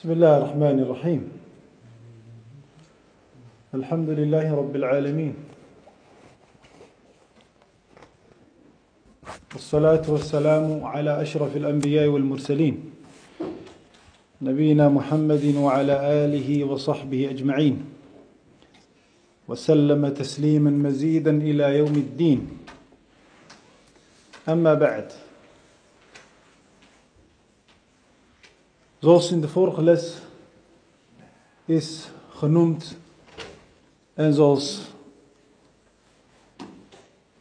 بسم الله الرحمن الرحيم الحمد لله رب العالمين والصلاة والسلام على أشرف الأنبياء والمرسلين نبينا محمد وعلى آله وصحبه أجمعين وسلم تسليما مزيدا إلى يوم الدين أما بعد Zoals in de vorige les is genoemd en zoals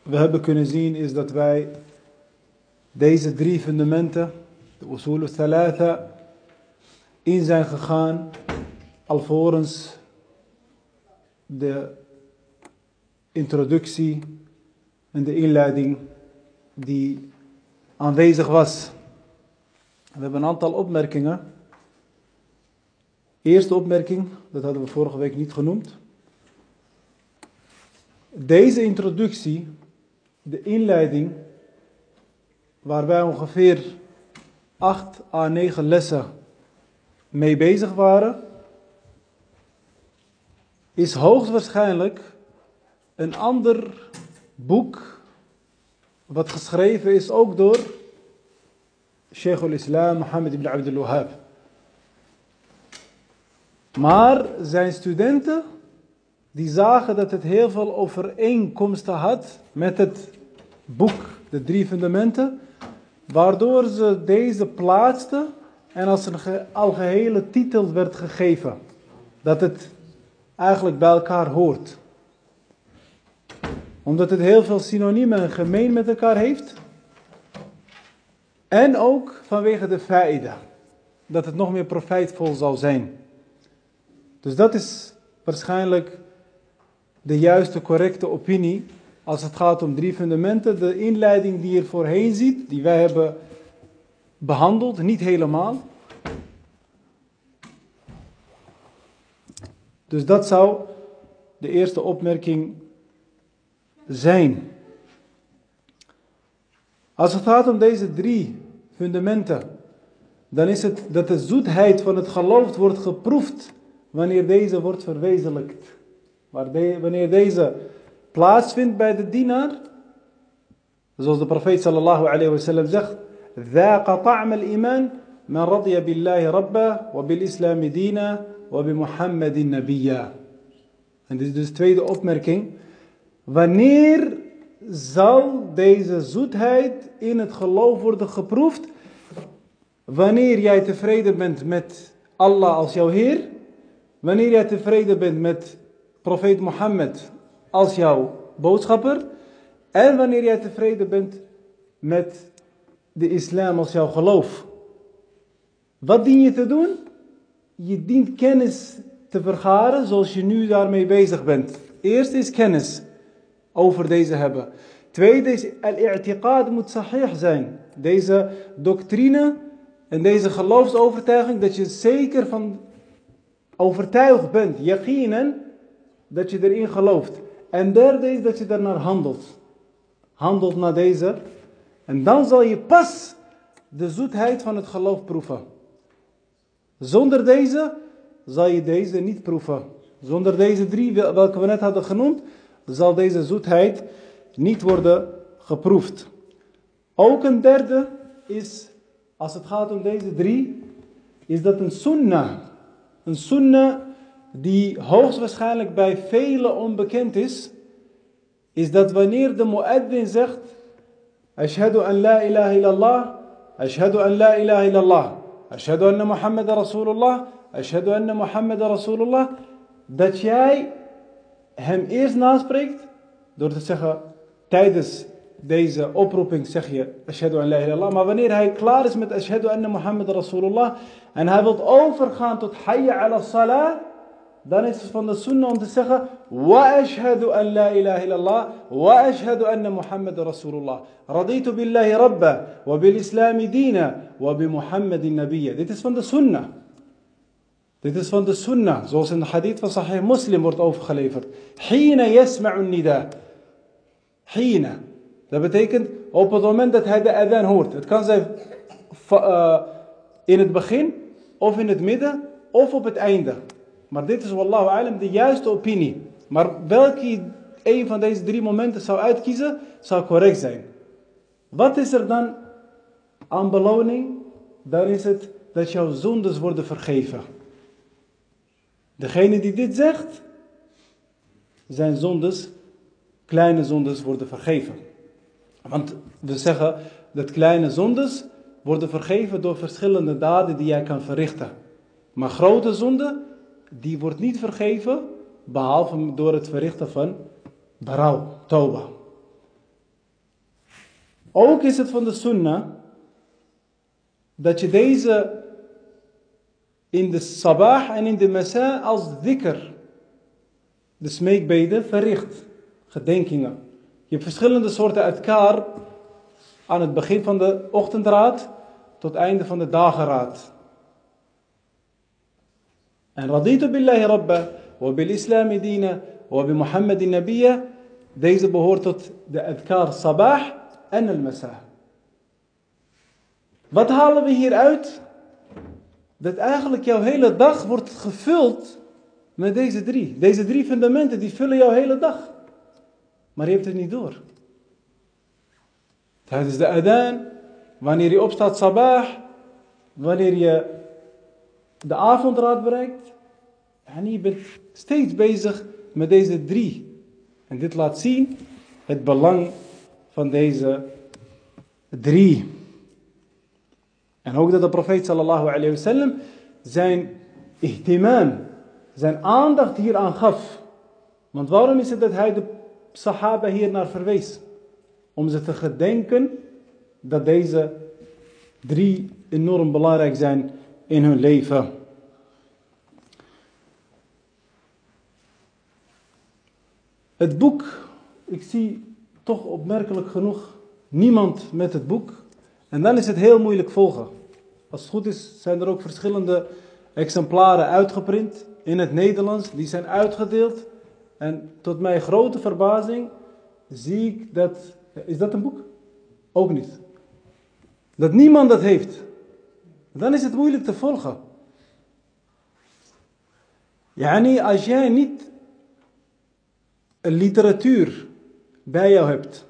we hebben kunnen zien is dat wij deze drie fundamenten, de usul thalatha, in zijn gegaan alvorens de introductie en de inleiding die aanwezig was. We hebben een aantal opmerkingen. Eerste opmerking, dat hadden we vorige week niet genoemd. Deze introductie, de inleiding, waar wij ongeveer 8 à 9 lessen mee bezig waren, is hoogstwaarschijnlijk een ander boek, wat geschreven is ook door Sheikh al-Islam Mohammed ibn Abdul Wahhab. Maar zijn studenten, die zagen dat het heel veel overeenkomsten had met het boek, de drie fundamenten, waardoor ze deze plaatsten en als een ge algehele titel werd gegeven. Dat het eigenlijk bij elkaar hoort. Omdat het heel veel synoniemen en gemeen met elkaar heeft. En ook vanwege de faida. Dat het nog meer profijtvol zal zijn. Dus dat is waarschijnlijk de juiste, correcte opinie. Als het gaat om drie fundamenten. De inleiding die je voorheen ziet, die wij hebben behandeld, niet helemaal. Dus dat zou de eerste opmerking zijn. Als het gaat om deze drie fundamenten, dan is het dat de zoetheid van het geloof wordt geproefd wanneer deze wordt verwezenlijkt. Wanneer deze plaatsvindt bij de dienaar, zoals de profeet sallallahu alayhi wa sallam zegt, ذاق طعم الإيمان من رضي بالله ربا وبالإسلام دينا وبمحمد نبيا. En dit is dus de tweede opmerking. Wanneer zal deze zoetheid in het geloof worden geproefd? Wanneer jij tevreden bent met Allah als jouw Heer, wanneer jij tevreden bent met profeet Mohammed als jouw boodschapper, en wanneer jij tevreden bent met de islam als jouw geloof. Wat dien je te doen? Je dient kennis te vergaren zoals je nu daarmee bezig bent. Eerst is kennis over deze hebben. Tweede is al-i'tiqad moet sahih zijn. Deze doctrine en deze geloofsovertuiging dat je zeker van overtuigd bent, yaqinen, dat je erin gelooft. En derde is dat je daarnaar handelt. Handelt naar deze En dan zal je pas de zoetheid van het geloof proeven. Zonder deze zal je deze niet proeven. Zonder deze drie, welke we net hadden genoemd, zal deze zoetheid niet worden geproefd. Ook een derde is, als het gaat om deze drie, is dat een sunnah. Een sunnah die hoogstwaarschijnlijk bij velen onbekend is, is dat wanneer de mueddin zegt, Ashhadu an la ilaha illallah, Ashhadu an la ilaha illallah, Ashhadu anna Muhammad Rasulullah, Ashhadu anna Muhammad Rasulullah, dat jij hem eerst naspreekt door te zeggen tijdens deze oproeping zeg je Ashhadu an la ilaha. Maar wanneer hij klaar is met Ashhadu anna Muhammad Rasulullah en hij wilt overgaan tot Hayya ala salah, dan is het van de sunnah om te zeggen Wa ashhadu an la ilaha illallah wa ashhadu anna Muhammad Rasulullah. Raditu billahi rabba wa bil islami dina wa bi Muhammadin nabiyya. Dit is van de sunnah. Dit is van de sunnah, zoals in de hadith van Sahih Muslim wordt overgeleverd. Hina yasma'u nida. Hina. Dat betekent op het moment dat hij de adhan hoort. Het kan zijn uh, in het begin, of in het midden, of op het einde. Maar dit is wallahu alam de juiste opinie. Maar welke een van deze drie momenten zou uitkiezen, zou correct zijn. Wat is er dan aan beloning? Dan is het dat jouw zondes worden vergeven. Degene die dit zegt, zijn zondes, kleine zondes worden vergeven. Want we zeggen dat kleine zondes worden vergeven door verschillende daden die jij kan verrichten. Maar grote zonde, die wordt niet vergeven, behalve door het verrichten van berouw, toba. Ook is het van de sunnah dat je deze in de sabah en in de masa als dhikr, de smeekbeden, verricht. Gedenkingen. Je hebt verschillende soorten adkar aan het begin van de ochtendraad tot einde van de dageraad. En raditu billahi rabba wa bil islami dina wa bi muhammadin nabiyya. Deze behoort tot de adkar sabah en al masa. Wat halen we hieruit? Dat eigenlijk jouw hele dag wordt gevuld met deze drie. Deze drie fundamenten die vullen jouw hele dag. Maar je hebt het niet door. Tijdens de adaan, wanneer je opstaat sabah, wanneer je de avondraad bereikt. En je bent steeds bezig met deze drie. En dit laat zien het belang van deze drie. En ook dat de profeet sallallahu zijn ihtimam, zijn aandacht hieraan gaf. Want waarom is het dat hij de sahaba hier naar verwees. Om ze te gedenken dat deze drie enorm belangrijk zijn in hun leven. Het boek, ik zie toch opmerkelijk genoeg niemand met het boek. En dan is het heel moeilijk volgen. Als het goed is, zijn er ook verschillende exemplaren uitgeprint in het Nederlands. Die zijn uitgedeeld. En tot mijn grote verbazing zie ik dat. Is dat een boek? Ook niet. Dat niemand dat heeft. Dan is het moeilijk te volgen. Yani, als jij niet een literatuur bij jou hebt,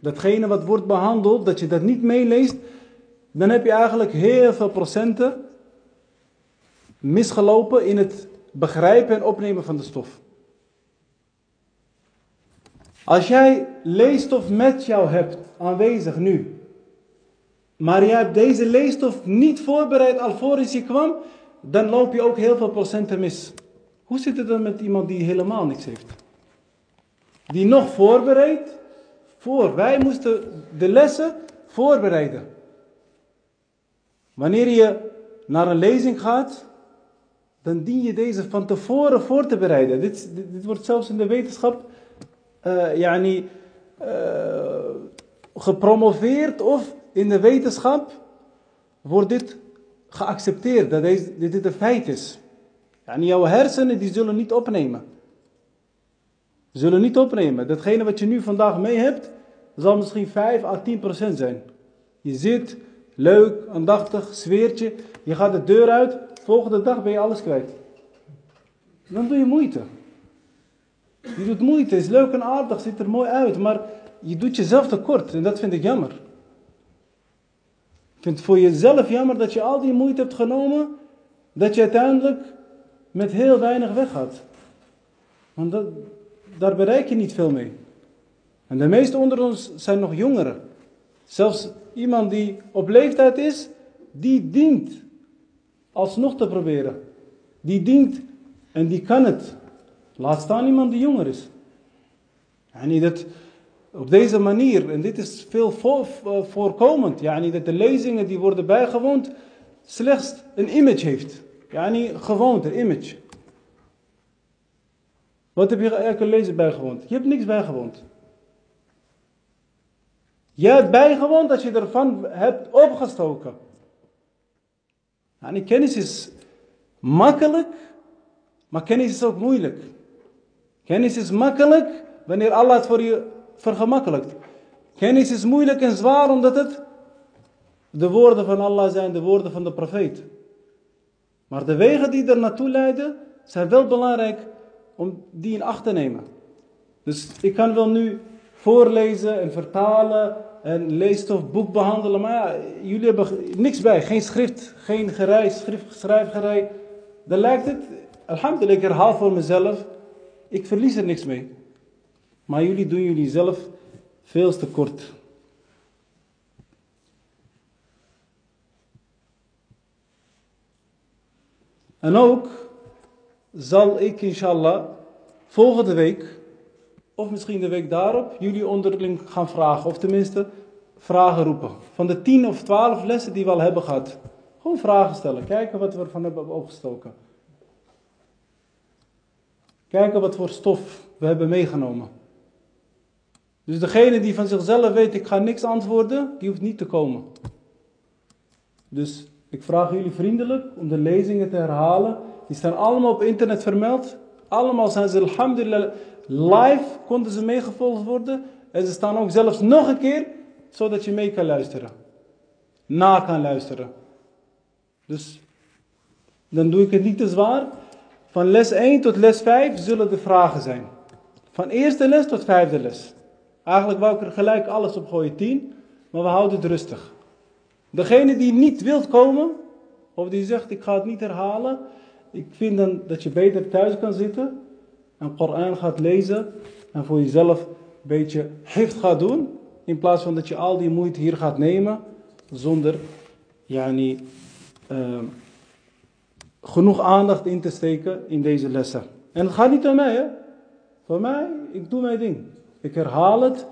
datgene wat wordt behandeld, dat je dat niet meeleest, dan heb je eigenlijk heel veel procenten misgelopen in het begrijpen en opnemen van de stof. Als jij leestof met jou hebt, aanwezig nu, maar jij hebt deze leestof niet voorbereid alvorens je kwam, dan loop je ook heel veel procenten mis. Hoe zit het dan met iemand die helemaal niks heeft? Die nog voorbereid, voor. Wij moesten de lessen voorbereiden. Wanneer je naar een lezing gaat, dan dien je deze van tevoren voor te bereiden. Dit, dit, wordt zelfs in de wetenschap uh, yani, uh, gepromoveerd of in de wetenschap wordt dit geaccepteerd, dat dit een feit is. Yani, jouw hersenen die zullen niet opnemen. Zullen niet opnemen. Datgene wat je nu vandaag mee hebt, zal misschien 5 à 10 procent zijn. Je zit, leuk, aandachtig, sfeertje. Je gaat de deur uit, volgende dag ben je alles kwijt. Dan doe je moeite. Je doet moeite, is leuk en aardig, ziet er mooi uit, maar je doet jezelf tekort en dat vind ik jammer. Ik vind het voor jezelf jammer dat je al die moeite hebt genomen, dat je uiteindelijk met heel weinig weggaat. Want daar bereik je niet veel mee. En de meesten onder ons zijn nog jongeren. Zelfs iemand die op leeftijd is, die dient alsnog te proberen. Die dient en die kan het. Laat staan iemand die jonger is. En dat op deze manier, en dit is veel voorkomend, yani dat de lezingen die worden bijgewoond slechts een image heeft. Yani gewoonte, image. Wat heb je elke lezer bijgewoond? Je hebt niks bijgewoond. Je hebt bijgewoond dat je ervan hebt opgestoken. Yani kennis is makkelijk, maar kennis is ook moeilijk. Kennis is makkelijk wanneer Allah het voor je vergemakkelijkt. Kennis is moeilijk en zwaar omdat het de woorden van Allah zijn, de woorden van de profeet. Maar de wegen die er naartoe leiden, zijn wel belangrijk om die in acht te nemen. Dus ik kan wel nu voorlezen en vertalen en leesstof, boek behandelen, maar jullie hebben niks bij. Geen schrift, geen gereis, schrift, schrijfgerij. Dan lijkt het, alhamdulillah, ik herhaal voor mezelf, ik verlies er niks mee. Maar jullie doen jullie zelf veel te kort. En ook zal ik inshallah volgende week, of misschien de week daarop, jullie onderling gaan vragen. Of tenminste vragen roepen. Van de tien of twaalf lessen die we al hebben gehad. Gewoon vragen stellen. Kijken wat we ervan hebben opgestoken. Kijken wat voor stof we hebben meegenomen. Dus degene die van zichzelf weet, ik ga niks antwoorden, die hoeft niet te komen. Dus ik vraag jullie vriendelijk om de lezingen te herhalen. Die staan allemaal op internet vermeld. Allemaal zijn ze, alhamdulillah, live konden ze meegevolgd worden. En ze staan ook zelfs nog een keer, zodat je mee kan luisteren. Na kan luisteren. Dus dan doe ik het niet te zwaar. Van les 1 tot les 5 zullen de vragen zijn. Van eerste les tot vijfde les. Eigenlijk wou ik er gelijk alles op gooien, 10. Maar we houden het rustig. Degene die niet wilt komen, of die zegt ik ga het niet herhalen, ik vind dan dat je beter thuis kan zitten en Koran gaat lezen en voor jezelf een beetje heeft gaat doen, in plaats van dat je al die moeite hier gaat nemen zonder yani, uh, genoeg aandacht in te steken in deze lessen. En het gaat niet om mij, hè? Voor mij, ik doe mijn ding. Ik herhaal het.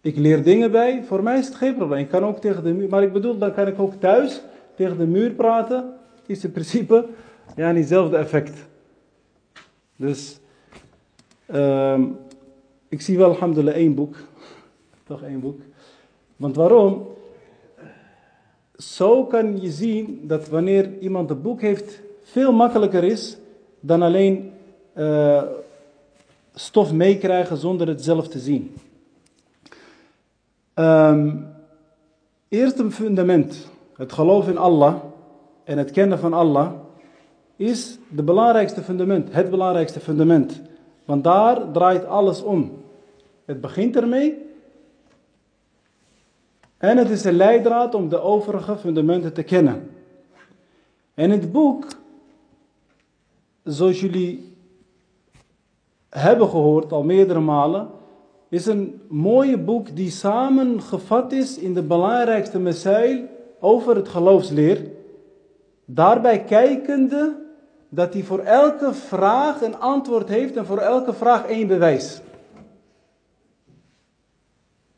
Ik leer dingen bij. Voor mij is het geen probleem. Ik kan ook tegen de muur. Maar ik bedoel, dan kan ik ook thuis tegen de muur praten. Is in principe ja, hetzelfde effect. Dus um, ik zie wel, alhamdulillah, één boek. Toch één boek. Want waarom? Zo kan je zien dat wanneer iemand een boek heeft, veel makkelijker is dan alleen uh, stof meekrijgen zonder het zelf te zien. Um, eerst een fundament. Het geloof in Allah en het kennen van Allah is de belangrijkste fundament, het belangrijkste fundament. Want daar draait alles om. Het begint ermee. En het is de leidraad om de overige fundamenten te kennen. En het boek, zoals jullie hebben gehoord al meerdere malen, is een mooie boek die samengevat is in de belangrijkste messail over het geloofsleer. Daarbij kijkende dat hij voor elke vraag een antwoord heeft en voor elke vraag één bewijs.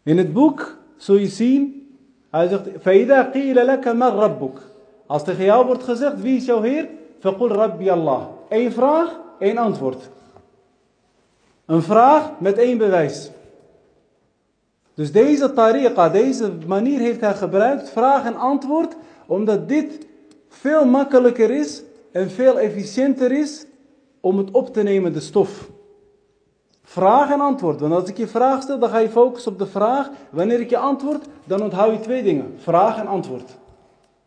In het boek zul je zien, hij zegt, فَإِذَا قِيلَ لَكَ مَا رَبُّكَ Als tegen jou wordt gezegd, wie is jouw Heer? فَقُلْ رَبِّيَ Allah. Eén vraag, één antwoord. Een vraag met één bewijs. Dus deze tariqa, deze manier heeft hij gebruikt, vraag en antwoord, omdat dit veel makkelijker is en veel efficiënter is om het op te nemen, de stof. Vraag en antwoord. Want als ik je vraag stel, dan ga je focussen op de vraag. Wanneer ik je antwoord, dan onthoud je twee dingen. Vraag en antwoord.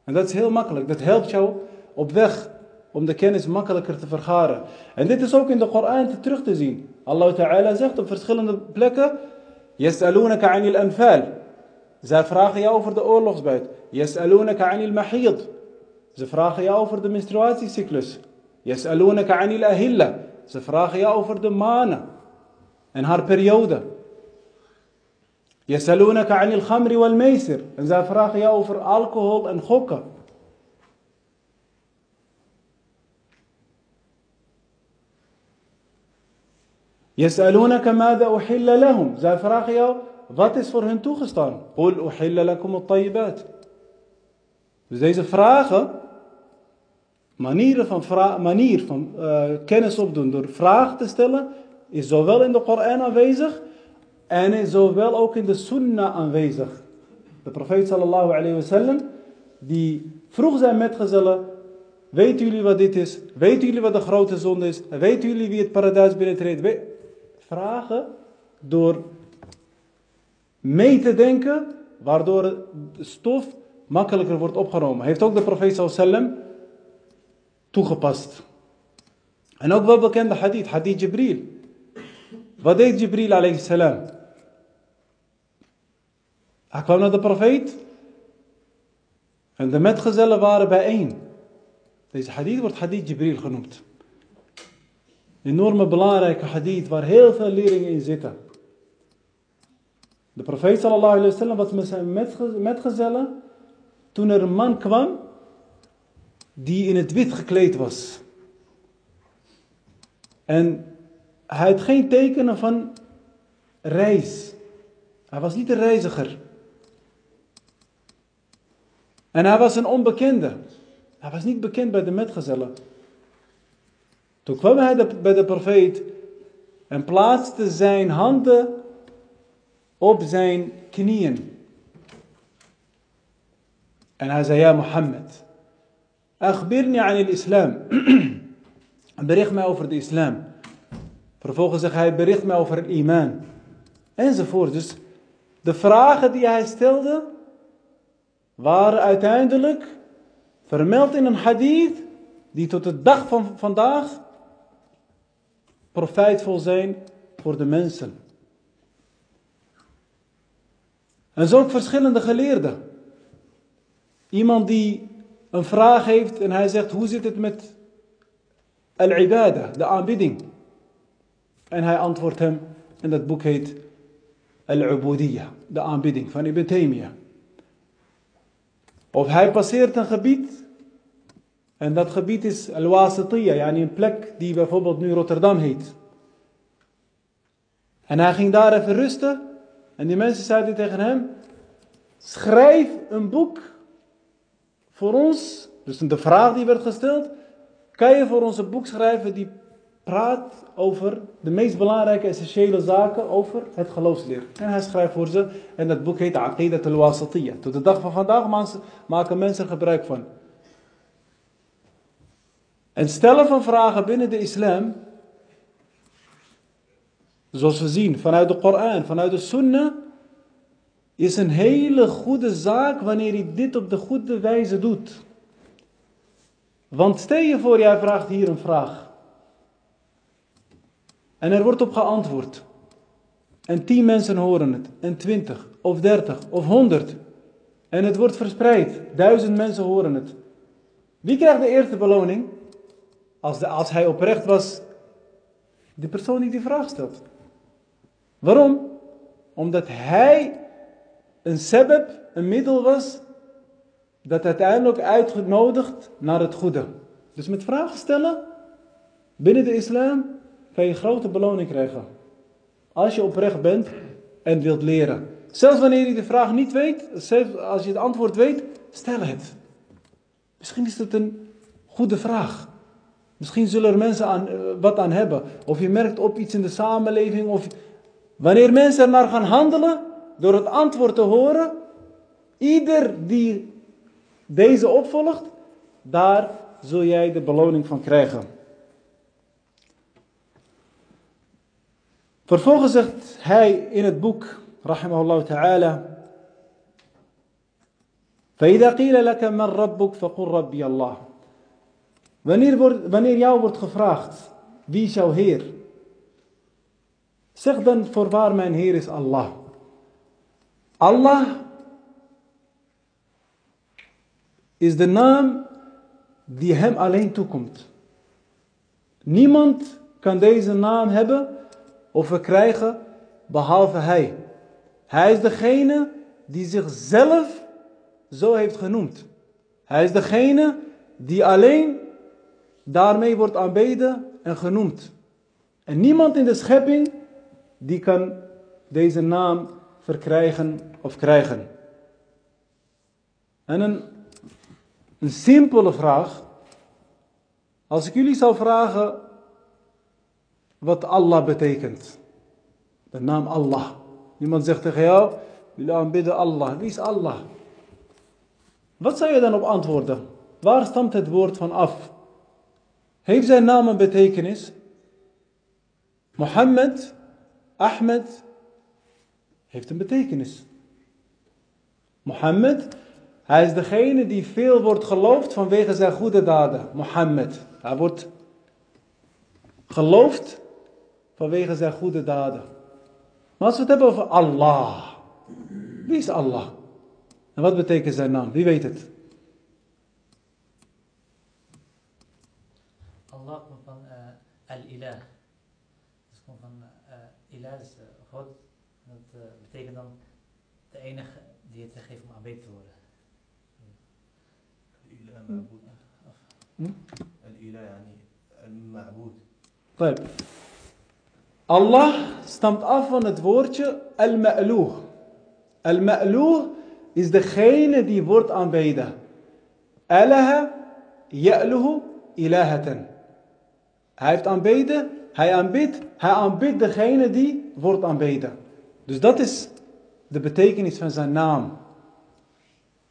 En dat is heel makkelijk. Dat helpt jou op weg om de kennis makkelijker te vergaren. En dit is ook in de Koran te terug te zien. Allah Ta'ala zegt op verschillende plekken. Yas'alunaka anil anfal. Zij vragen jou over de oorlogsbuit. Yas'alunaka anil mahid. Ze vragen jou over de menstruatiecyclus. Yas'alunaka anil ahilla. Ze vragen jou over de manen en haar periode. Yasalunaka anil khamri wal meisir. En zij vragen jou over alcohol en gokken. يسألونك ماذا أحل لهم Zij vragen jou, wat is voor hen toegestaan? قل أحل لكم الطيبات Dus deze vragen, manieren van, manier van uh, kennis opdoen door vragen te stellen, is zowel in de Koran aanwezig en is zowel ook in de Sunnah aanwezig. De profeet sallallahu alayhi wasallam, die vroeg zijn metgezellen, weten jullie wat dit is? Weten jullie wat de grote zonde is? Weten jullie wie het paradijs binnentreedt? Vragen door mee te denken, waardoor de stof makkelijker wordt opgenomen. Heeft ook de profeet sallam toegepast. En ook wel bekende hadith, hadith Jibril. Wat deed Jibril alayhi salam? Hij kwam naar de profeet en de metgezellen waren bijeen. Deze hadith wordt hadith Jibril genoemd. Een enorme belangrijke hadith waar heel veel leringen in zitten. De profeet sallallahu alayhi wa sallam was met zijn metgezellen toen er een man kwam die in het wit gekleed was. En hij had geen tekenen van reis. Hij was niet een reiziger. En hij was een onbekende. Hij was niet bekend bij de metgezellen. Toen kwam hij bij de profeet en plaatste zijn handen op zijn knieën. En hij zei, ja Mohammed, akhbirni aan het islam. Bericht mij over de islam. Vervolgens zegt hij, bericht mij over het iman. Enzovoort. Dus de vragen die hij stelde, waren uiteindelijk vermeld in een hadith, die tot de dag van vandaag profijtvol zijn voor de mensen. En zo ook verschillende geleerden. Iemand die een vraag heeft en hij zegt, hoe zit het met al-ibadah, de aanbidding? En hij antwoordt hem, en dat boek heet Al-Ubudiyya, de aanbidding van Ibn Taymiyyah. Of hij passeert een gebied, en dat gebied is Al-Wasitiyya, yani een plek die bijvoorbeeld nu Rotterdam heet. En hij ging daar even rusten, en die mensen zeiden tegen hem, schrijf een boek voor ons, dus de vraag die werd gesteld, kan je voor ons een boek schrijven die praat over de meest belangrijke essentiële zaken over het geloofsleer. En hij schrijft voor ze, en dat boek heet Aqidat al-Wasatiyya. Tot de dag van vandaag maken mensen gebruik van. En stellen van vragen binnen de islam, zoals we zien vanuit de Koran, vanuit de Sunnah, is een hele goede zaak wanneer je dit op de goede wijze doet. Want stel je voor, jij vraagt hier een vraag. En er wordt op geantwoord. En tien mensen horen het. En twintig, of dertig, of honderd. En het wordt verspreid. Duizend mensen horen het. Wie krijgt de eerste beloning? Als, de, als hij oprecht was, de persoon die die vraag stelt. Waarom? Omdat hij een sebeb, een middel was, dat uiteindelijk uitgenodigd naar het goede. Dus met vragen stellen binnen de islam kan je grote beloning krijgen. Als je oprecht bent en wilt leren. Zelfs wanneer je de vraag niet weet, zelfs als je het antwoord weet, stel het. Misschien is het een goede vraag. Misschien zullen er mensen aan, eh, wat aan hebben. Of je merkt op iets in de samenleving. Of wanneer mensen er naar gaan handelen, door het antwoord te horen, ieder die deze opvolgt, daar zul jij de beloning van krijgen. Vervolgens zegt hij in het boek, rahimahullah ta'ala, فإذا قيل لك من ربك فقل ربي الله Wanneer, wordt, wanneer jou wordt gevraagd, wie is jouw Heer? Zeg dan voorwaar mijn Heer is Allah. Allah is de naam die hem alleen toekomt. Niemand kan deze naam hebben of verkrijgen behalve hij. Hij is degene die zichzelf zo heeft genoemd. Hij is degene die alleen daarmee wordt aanbeden en genoemd. En niemand in de schepping die kan deze naam verkrijgen of krijgen. En een, een simpele vraag. Als ik jullie zou vragen wat Allah betekent. De naam Allah. Iemand zegt tegen jou, jullie aanbidden Allah. Wie is Allah? Wat zou je dan op antwoorden? Waar stamt het woord van af? Heeft zijn naam een betekenis? Mohammed, Ahmed, heeft een betekenis. Mohammed, hij is degene die veel wordt geloofd vanwege zijn goede daden. Mohammed, hij wordt geloofd vanwege zijn goede daden. Maar als we het hebben over Allah, wie is Allah? En wat betekent zijn naam? Wie weet het? Allah komt van uh, al-ilah. Dat komt van uh, ilah is God. Dat betekent dan de enige die het te om aanbeten te worden. Allah stamt af van het woordje Al-Ma'loeg. Al-ma'luh is degene die wordt aanbeden. Alaha ya'luhu ilahatan. Hij heeft aanbeden, hij aanbidt, hij aanbidt degene die wordt aanbeden. Dus dat is de betekenis van zijn naam.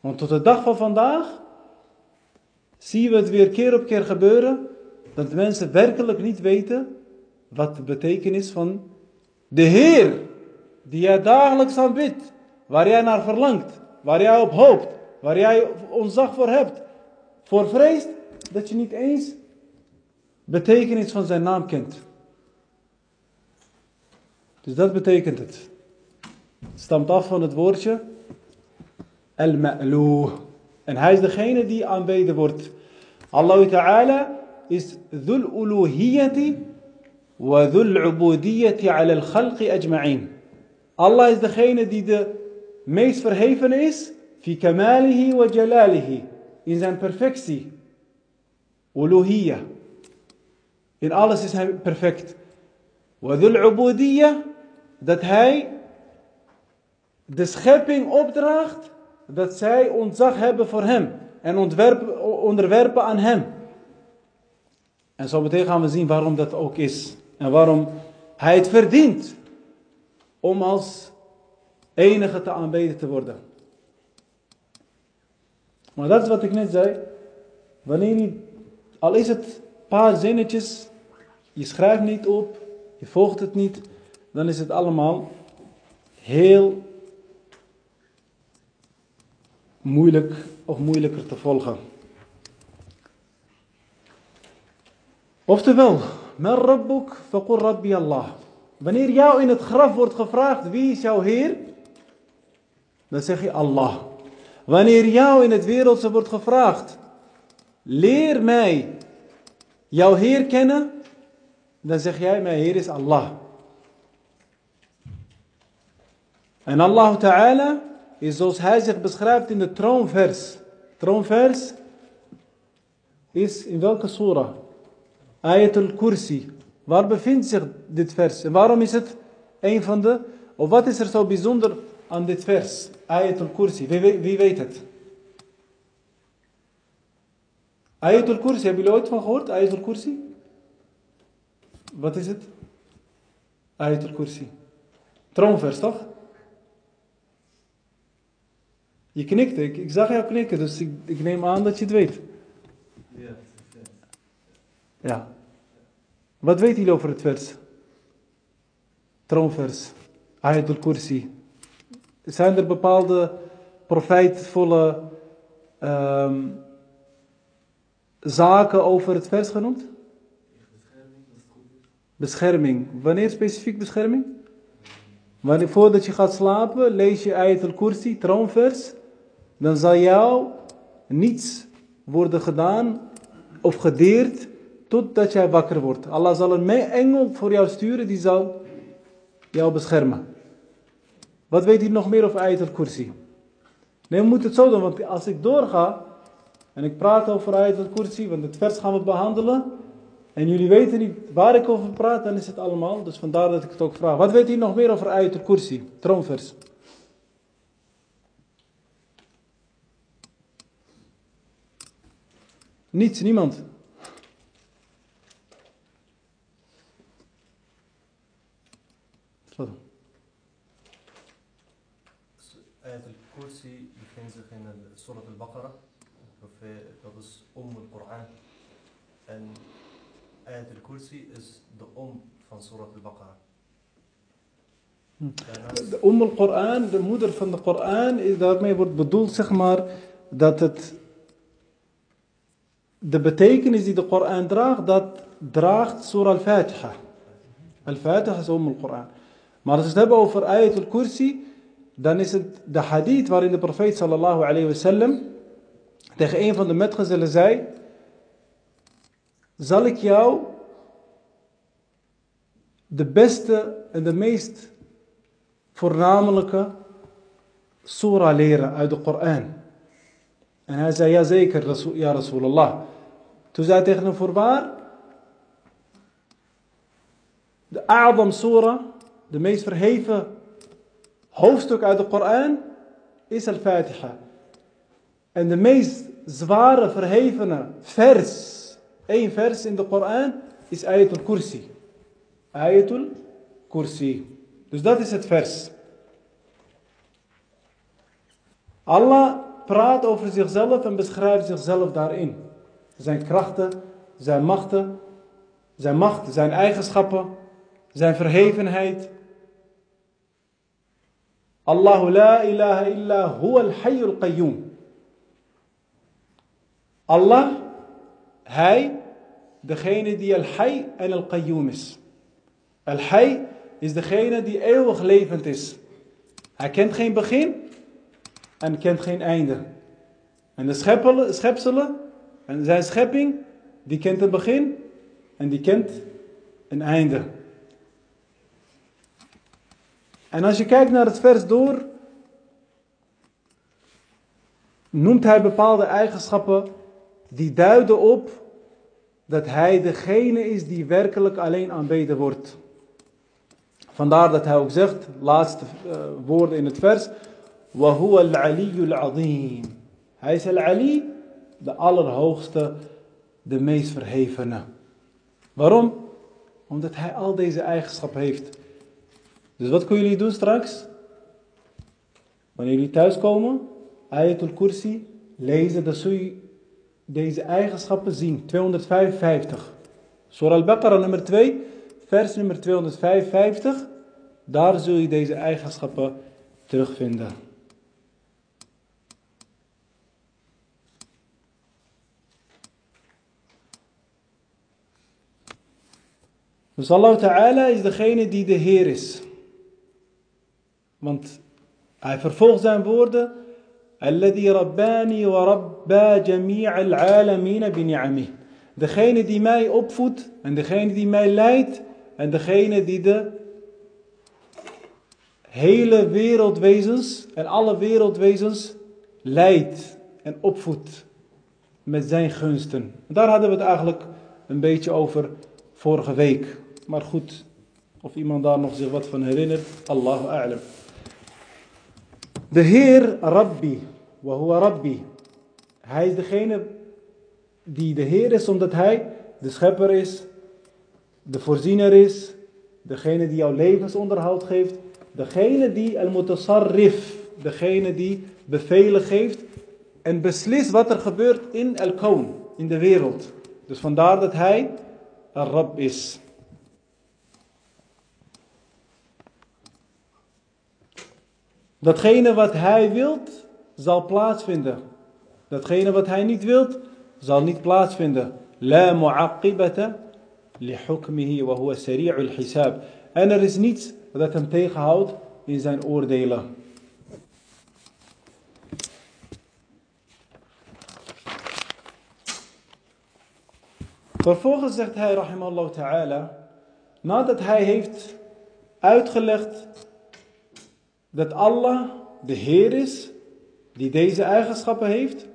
Want tot de dag van vandaag zien we het weer keer op keer gebeuren dat mensen werkelijk niet weten wat de betekenis van de Heer, die jij dagelijks aanbidt, waar jij naar verlangt, waar jij op hoopt, waar jij ontzag voor hebt, voor vreest, dat je niet eens betekenis van zijn naam kent. Dus dat betekent het. Stamt af van het woordje al-ma'luh. En hij is degene die aanbeden wordt. Allah Ta'ala is dhul uluhiyati wa dhul ubudiyati ala al-khalqi ajma'in. Allah is degene die de meest verheven is, fi kamalihi wa jalalihi, in zijn perfectie. Uluhiyya. In alles is hij perfect. Wa dhul dat hij de schepping opdraagt dat zij ontzag hebben voor hem en onderwerpen aan hem. En zo meteen gaan we zien waarom dat ook is en waarom hij het verdient om als enige te aanbeden te worden. Maar dat is wat ik net zei. Wanneer je, al is het een paar zinnetjes, je schrijft niet op, je volgt het niet, dan is het allemaal heel moeilijk of moeilijker te volgen. Oftewel, men rabbuk faqul rabbi Allah. Wanneer jou in het graf wordt gevraagd wie is jouw Heer, dan zeg je Allah. Wanneer jou in het wereldse wordt gevraagd, leer mij jouw Heer kennen, dan zeg jij mijn Heer is Allah. En Allah Ta'ala is zoals hij zich beschrijft in de troonvers. Troonvers is in welke surah? Ayat al-Kursi. Waar bevindt zich dit vers? En waarom is het een van de, of wat is er zo bijzonder aan dit vers? Ayat al-Kursi. Wie, wie, weet het? Ayat al-Kursi, hebben jullie ooit van gehoord? Ayat al-Kursi? Wat is het? Ayat al-Kursi. Troonvers, toch? Je knikte, ik, ik zag jou knikken, dus ik, ik neem aan dat je het weet. Ja. Wat weet jullie over het vers? Troonvers. Ayatul Kursi. Zijn er bepaalde profijtvolle ehm, zaken over het vers genoemd? Bescherming. Wanneer specifiek bescherming? Wanneer, voordat je gaat slapen, lees je Ayatul Kursi, troonvers. Dan zal jou niets worden gedaan of gedeerd totdat jij wakker wordt. Allah zal een engel voor jou sturen, die zal jou beschermen. Wat weet hij nog meer over Ayatul Kursi? Nee, we moeten het zo doen, want als ik doorga en ik praat over Ayatul Kursi, want het vers gaan we behandelen, en jullie weten niet waar ik over praat, dan is het allemaal. Dus vandaar dat ik het ook vraag. Wat weet hij nog meer over Ayatul Kursi, troonvers? Niets, niemand. In de Surat al-Baqarah. Of, eh, Dat is Om al-Quran. En Ayat al-Kursi is de Om van Surat al-Baqarah. Hm. De Umm al-Quran, de moeder van de Koran, is daarmee wordt bedoeld zeg maar dat het de betekenis die de Koran draagt, dat draagt Surah al-Fatiha. Al-Fatiha is Umm al-Quran. Maar als we het hebben over Ayat al-Kursi, dan is het de hadith waarin de profeet sallallahu alayhi wasallam tegen een van de metgezellen zei, zal ik jou de beste en de meest voornamelijke surah leren uit de Koran. En hij zei, ja zeker, ja Rasulallah. Toen zei hij tegen hem, voorwaar, de A'adam surah, de meest verheven hoofdstuk uit de Koran, is al-Fatiha. En de meest zware, verhevene vers, één vers in de Koran, is Ayatul Kursi. Ayatul Kursi. Dus dat is het vers. Allah praat over zichzelf en beschrijft zichzelf daarin. Zijn krachten, zijn machten, zijn macht, zijn eigenschappen, zijn verhevenheid. Allahu la ilaha illa huwa al-hayyul qayyum. Allah, hij, degene die al-hayy en al-qayyum is. Al-hayy is degene die eeuwig levend is. Hij kent geen begin en kent geen einde. En de schepselen en zijn schepping, die kent een begin en die kent een einde. En als je kijkt naar het vers door, noemt hij bepaalde eigenschappen die duiden op dat hij degene is die werkelijk alleen aanbeden wordt. Vandaar dat hij ook zegt, laatste uh, woorden in het vers, وَهُوَ الْعَلِيُّ الْعَظِيمُ Hij is al-Ali, de allerhoogste, de meest verhevene. Waarom? Omdat hij al deze eigenschappen heeft. Dus wat kunnen jullie doen straks? Wanneer jullie thuiskomen, Ayatul Kursi, lezen, dan zul je deze eigenschappen zien. 255. Surah al-Baqarah nummer 2, vers nummer 255. Daar zul je deze eigenschappen terugvinden. Dus Allah Ta'ala is degene die de Heer is. Want hij vervolgt zijn woorden. Alladhi rabbani wa rabba jami'a al-alamina bi Degene die mij opvoedt en degene die mij leidt en degene die de hele wereldwezens en alle wereldwezens leidt en opvoedt met zijn gunsten. Daar hadden we het eigenlijk een beetje over vorige week. Maar goed, of iemand daar nog zich wat van herinnert, Allahu a'lam. De Heer Rabbi, wa huwa Rabbi. Hij is degene die de Heer is, omdat Hij de schepper is, de voorziener is, degene die jouw levensonderhoud geeft, degene die al-mutasarrif, degene die bevelen geeft en beslist wat er gebeurt in el-kawn, in de wereld. Dus vandaar dat Hij een Rab is. Datgene wat hij wilt, zal plaatsvinden. Datgene wat hij niet wilt, zal niet plaatsvinden. La mu'aqibata li hukmihi wa huwa sari'ul hisab. En er is niets dat hem tegenhoudt in zijn oordelen. Vervolgens zegt hij, rahimallahu ta'ala, nadat hij heeft uitgelegd dat Allah de Heer is, die deze eigenschappen heeft,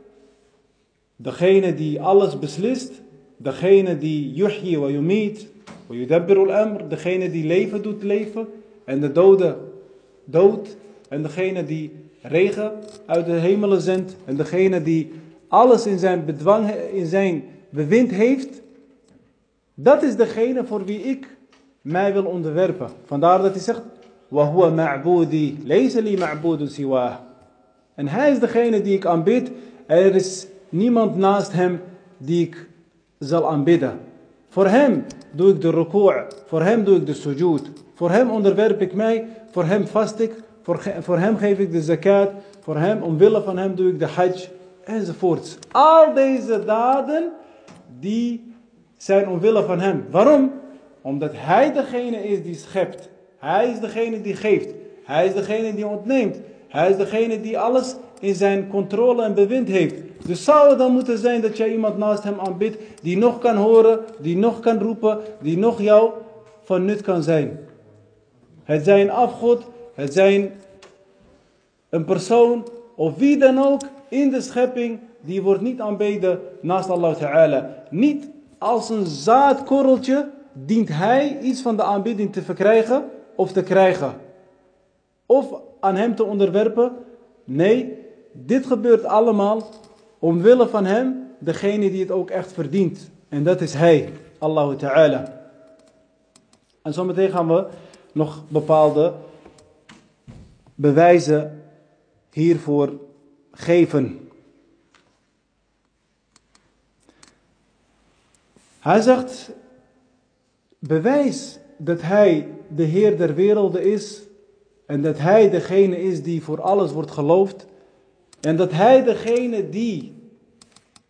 degene die alles beslist, degene die yuhyi wa yumiet, wa yudabbiru al-amr, degene die leven doet leven en de doden dood, en degene die regen uit de hemelen zendt, en degene die alles in zijn bedwang, in zijn bewind heeft, dat is degene voor wie ik mij wil onderwerpen. Vandaar dat hij zegt, وَهُوَ مَعْبُودِي لَيْسَ لِي مَعْبُودٌ سِوَاهُ En hij is degene die ik aanbid. Er is niemand naast hem die ik zal aanbidden. Voor hem doe ik de ruku', voor hem doe ik de sujud. Voor hem onderwerp ik mij, voor hem vast ik, voor, voor hem geef ik de zakat, voor hem, omwille van hem doe ik de hajj, enzovoorts. Al deze daden, die zijn omwille van hem. Waarom? Omdat hij degene is die schept. Hij is degene die geeft. Hij is degene die ontneemt. Hij is degene die alles in zijn controle en bewind heeft. Dus zou het dan moeten zijn dat jij iemand naast hem aanbidt die nog kan horen, die nog kan roepen, die nog jou van nut kan zijn. Het zijn afgod, het zijn een persoon of wie dan ook in de schepping, die wordt niet aanbeden naast Allah Ta'ala. Niet als een zaadkorreltje dient hij iets van de aanbidding te verkrijgen of te krijgen. Of aan hem te onderwerpen. Nee, dit gebeurt allemaal omwille van hem, degene die het ook echt verdient. En dat is hij, Allah Ta'ala. En zometeen gaan we nog bepaalde bewijzen hiervoor geven. Hij zegt, bewijs dat hij de Heer der werelden is en dat hij degene is die voor alles wordt geloofd en dat hij degene die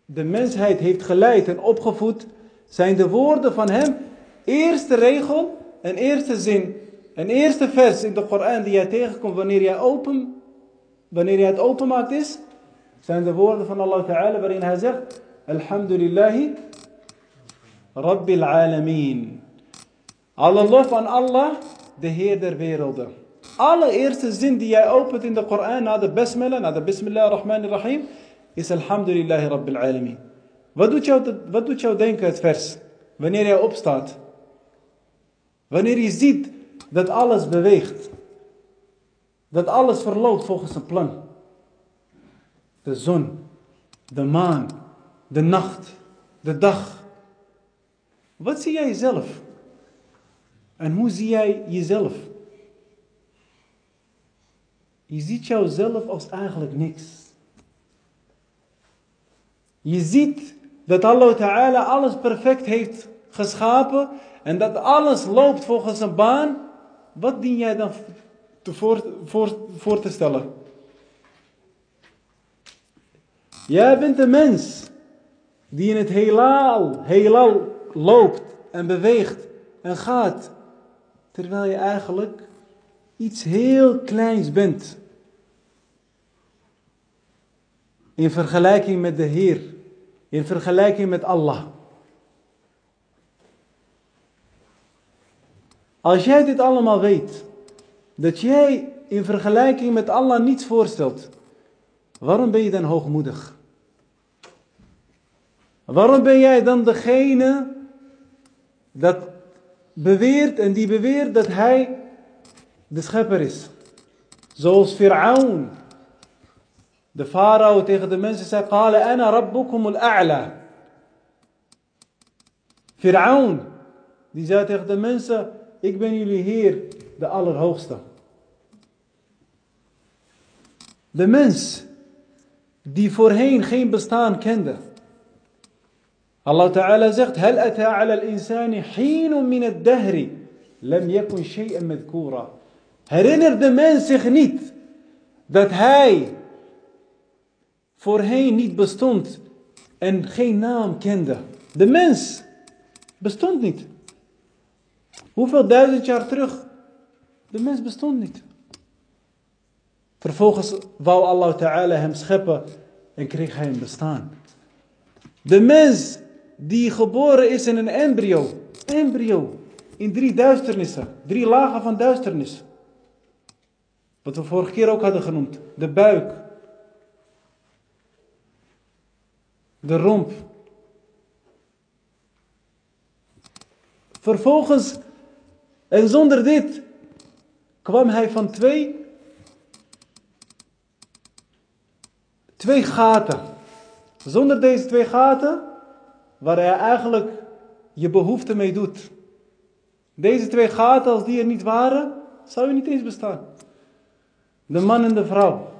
de mensheid heeft geleid en opgevoed, zijn de woorden van hem, eerste regel, een eerste zin, een eerste vers in de Koran die jij tegenkomt wanneer jij open, wanneer jij het openmaakt is, zijn de woorden van Allah Ta'ala waarin hij zegt, Alhamdulillahi Rabbil Alameen. Alle lof aan Allah, de Heer der werelden. Allereerste zin die jij opent in de Koran na de Bismillah, na de Bismillah Rahman Rahim, is Alhamdulillahi Rabbil Alameen. Wat doet, wat doet jou denken het vers? Wanneer jij opstaat. Wanneer je ziet dat alles beweegt. Dat alles verloopt volgens een plan. De zon, de maan, de nacht, de dag. Wat zie jij zelf? En hoe zie jij jezelf? Je ziet jouzelf als eigenlijk niks. Je ziet dat Allah Ta'ala alles perfect heeft geschapen en dat alles loopt volgens een baan. Wat dien jij dan te voor, voor, voor te stellen? Jij bent een mens die in het heelal, heelal loopt en beweegt en gaat. Terwijl je eigenlijk iets heel kleins bent. In vergelijking met de Heer. In vergelijking met Allah. Als jij dit allemaal weet. Dat jij in vergelijking met Allah niets voorstelt. Waarom ben je dan hoogmoedig? Waarom ben jij dan degene dat beweert en die beweert dat hij de schepper is? Zoals Fir'aun. De farao tegen de mensen zei: Qala ana rabbukum al-a'la. Fir'aun. Die zei tegen de mensen: Ik ben jullie Heer, de Allerhoogste. De mens die voorheen geen bestaan kende. Allah Ta'ala zegt: Hal ata al-insani hinun min ad-dahri lam yakun shay'an madhkura. Herinner de mens zich niet dat hij voorheen niet bestond en geen naam kende. De mens bestond niet. Hoeveel duizend jaar terug? De mens bestond niet. Vervolgens wou Allah Ta'ala hem scheppen en kreeg hij een bestaan. De mens die geboren is in een embryo, embryo, in drie duisternissen, drie lagen van duisternis. Wat we vorige keer ook hadden genoemd, de buik, de romp. Vervolgens, en zonder dit, kwam hij van twee, twee gaten. Zonder deze twee gaten, waar hij eigenlijk je behoefte mee doet. Deze twee gaten, als die er niet waren, zou je niet eens bestaan. De man en de vrouw.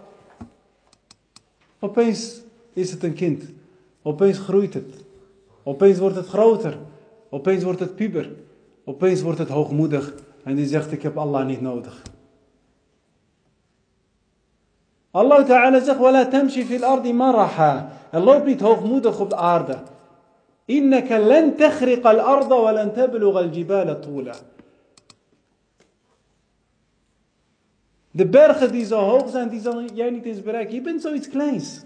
Opeens is het een kind. Opeens groeit het. Opeens wordt het groter. Opeens wordt het puber. Opeens wordt het hoogmoedig. En die zegt, ik heb Allah niet nodig. Allah Ta'ala zegt, وَلَا تَمْشِ فِي الْأَرْضِ مَرَحًا En loop niet hoogmoedig op de aarde. إِنَّكَ لَن تَخْرِقَ الْأَرْضَ وَلَن تَبْلُغَ الْجِبَالَ طُولًا De bergen die zo hoog zijn, die zal jij niet eens bereiken. Je bent zoiets kleins.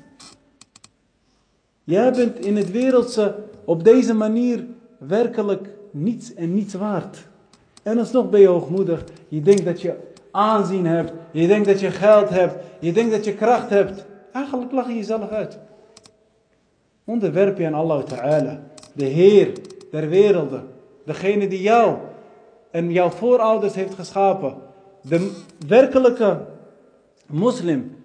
Jij bent in het wereldse op deze manier werkelijk niets en niets waard. En alsnog ben je hoogmoedig. Je denkt dat je aanzien hebt. Je denkt dat je geld hebt. Je denkt dat je kracht hebt. Eigenlijk lach je jezelf uit. Onderwerp je aan Allah Ta'ala. De Heer der werelden. Degene die jou en jouw voorouders heeft geschapen. De werkelijke moslim.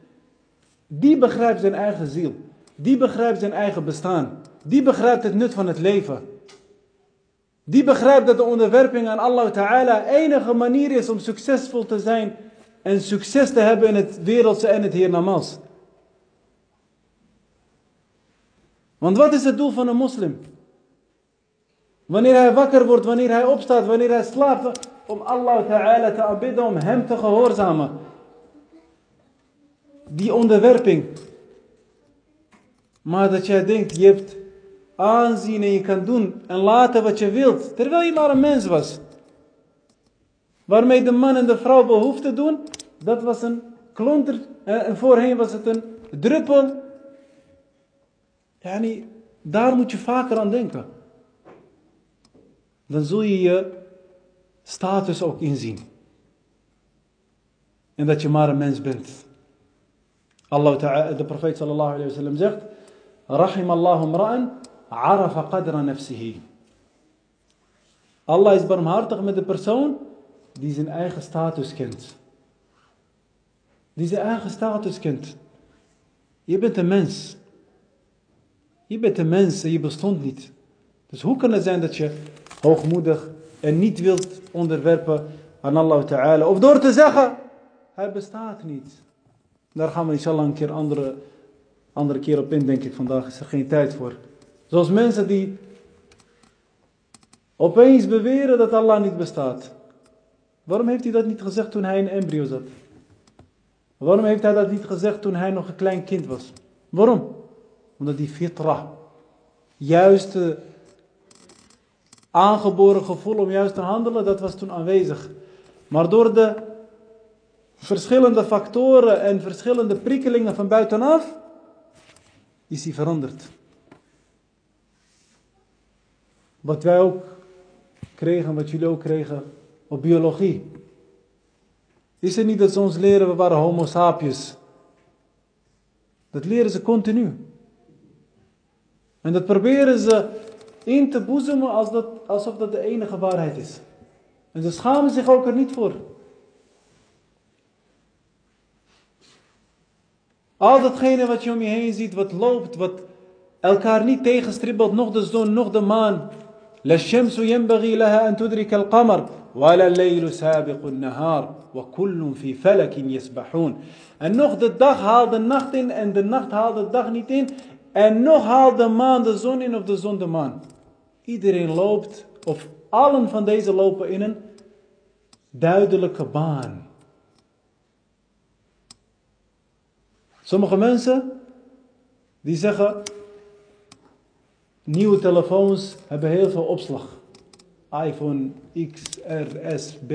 Die begrijpt zijn eigen ziel. Die begrijpt zijn eigen bestaan. Die begrijpt het nut van het leven. Die begrijpt dat de onderwerping aan Allah Ta'ala enige manier is om succesvol te zijn en succes te hebben in het wereldse en het hiernamaals. Want wat is het doel van een moslim? Wanneer hij wakker wordt, wanneer hij opstaat, wanneer hij slaapt, om Allah Ta'ala te aanbidden, om hem te gehoorzamen. Die onderwerping. Maar dat jij denkt, je hebt aanzien en je kan doen en laten wat je wilt, terwijl je maar een mens was. Waarmee de man en de vrouw behoefte doen, dat was een klonter, en voorheen was het een druppel. Yani, daar moet je vaker aan denken. Dan zul je je status ook inzien. En dat je maar een mens bent. Allah de profeet sallallahu alayhi wa sallam zegt, Rahim Allahum ra'an arafa qadra nafsihi. Allah is barmhartig met de persoon die zijn eigen status kent. Die zijn eigen status kent. Je bent een mens. Je bent een mens en je bestond niet. Dus hoe kan het zijn dat je hoogmoedig en niet wilt onderwerpen aan Allah Ta'ala? Of door te zeggen, hij bestaat niet. Daar gaan we inshallah een keer andere, andere keer op in, denk ik. Vandaag is er geen tijd voor. Zoals mensen die opeens beweren dat Allah niet bestaat. Waarom heeft hij dat niet gezegd toen hij in embryo zat? Waarom heeft hij dat niet gezegd toen hij nog een klein kind was? Waarom? Omdat die fitra, juiste aangeboren gevoel om juist te handelen, dat was toen aanwezig. Maar door de verschillende factoren en verschillende prikkelingen van buitenaf, is hij veranderd. Wat wij ook kregen, wat jullie ook kregen op biologie. Is het niet dat ze ons leren, we waren homo sapiens. Dat leren ze continu. En dat proberen ze in te boezemen alsof dat de enige waarheid is. En ze schamen zich ook er niet voor. Al datgene wat je om je heen ziet, wat loopt, wat elkaar niet tegenstribbelt, nog de zon, nog de maan. La shamsu laha an tudrik al-qamar wa la laylu sabiqu nahar wa kullun fi falakin yasbahun. En nog de dag haalt de nacht in en de nacht haalt de dag niet in en nog haalt de maan de zon in of de zon de maan. Iedereen loopt, of allen van deze lopen in een duidelijke baan. Sommige mensen die zeggen, nieuwe telefoons hebben heel veel opslag. iPhone X, R, S, B,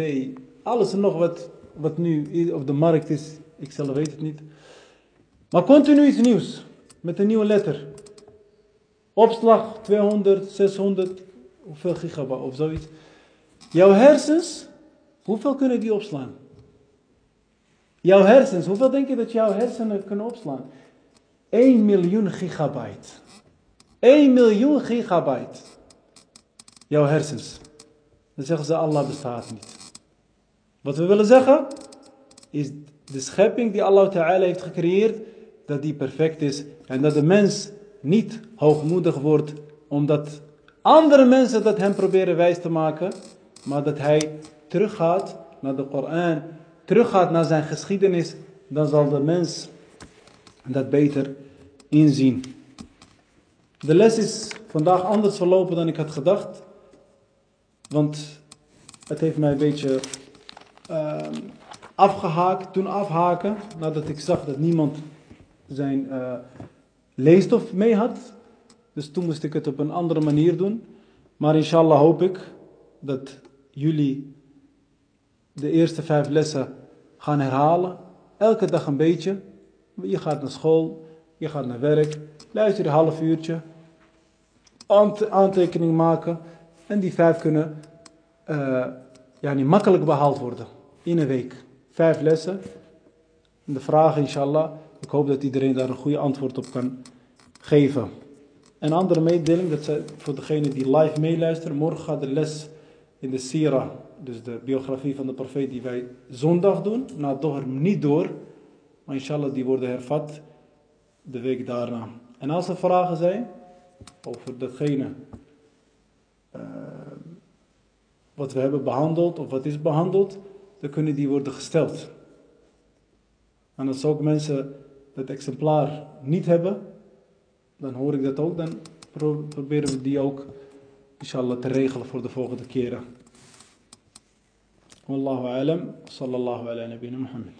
alles en nog wat, wat nu op de markt is. Ik zelf weet het niet. Maar continu iets nieuws, met een nieuwe letter. Opslag 200, 600, hoeveel gigabyte of zoiets. Jouw hersens, hoeveel kunnen die opslaan? Jouw hersens, hoeveel denk je dat jouw hersenen kunnen opslaan? 1 miljoen gigabyte. 1 miljoen gigabyte. Jouw hersens. Dan zeggen ze Allah bestaat niet. Wat we willen zeggen is de schepping die Allah Ta'ala heeft gecreëerd, dat die perfect is en dat de mens niet hoogmoedig wordt omdat andere mensen dat hem proberen wijs te maken, maar dat hij teruggaat naar de Koran, teruggaat naar zijn geschiedenis, dan zal de mens dat beter inzien. De les is vandaag anders verlopen dan ik had gedacht, want het heeft mij een beetje uh, afgehaakt, toen afhaken, nadat ik zag dat niemand zijn uh, leestof mee had. Dus toen moest ik het op een andere manier doen. Maar inshallah hoop ik dat jullie de eerste vijf lessen gaan herhalen. Elke dag een beetje. Je gaat naar school, je gaat naar werk, luister een half uurtje, aantekening maken. En die vijf kunnen uh, ja, niet makkelijk behaald worden in een week. Vijf lessen. de vraag inshallah, ik hoop dat iedereen daar een goede antwoord op kan geven. Een andere mededeling, dat zijn voor degenen die live meeluisteren. Morgen gaat de les in de Sira, dus de biografie van de profeet die wij zondag doen. Na Dohr niet door, maar inshallah die worden hervat de week daarna. En als er vragen zijn over datgene uh, wat we hebben behandeld of wat is behandeld, dan kunnen die worden gesteld. En als ook mensen het exemplaar niet hebben, dan hoor ik dat ook, dan proberen we die ook inshallah te regelen voor de volgende keren. Wallahu alam, sallallahu ala nabina Muhammad.